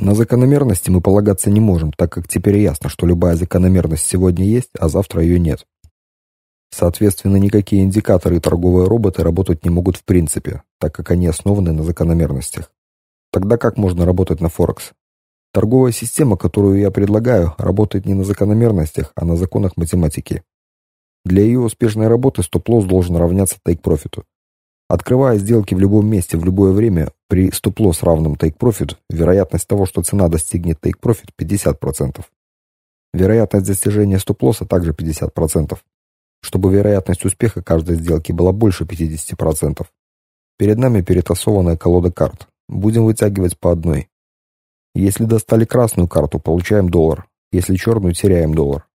На закономерности мы полагаться не можем, так как теперь ясно, что любая закономерность сегодня есть, а завтра ее нет. Соответственно, никакие индикаторы и торговые роботы работать не могут в принципе, так как они основаны на закономерностях. Тогда как можно работать на Форекс? Торговая система, которую я предлагаю, работает не на закономерностях, а на законах математики. Для ее успешной работы стоп-лосс должен равняться тейк-профиту. Открывая сделки в любом месте в любое время при стоп-лосс равном тейк-профит, вероятность того, что цена достигнет тейк-профит 50%. Вероятность достижения стоп-лосса также 50%. Чтобы вероятность успеха каждой сделки была больше 50%. Перед нами перетасованная колода карт. Будем вытягивать по одной. Если достали красную карту, получаем доллар. Если черную, теряем доллар.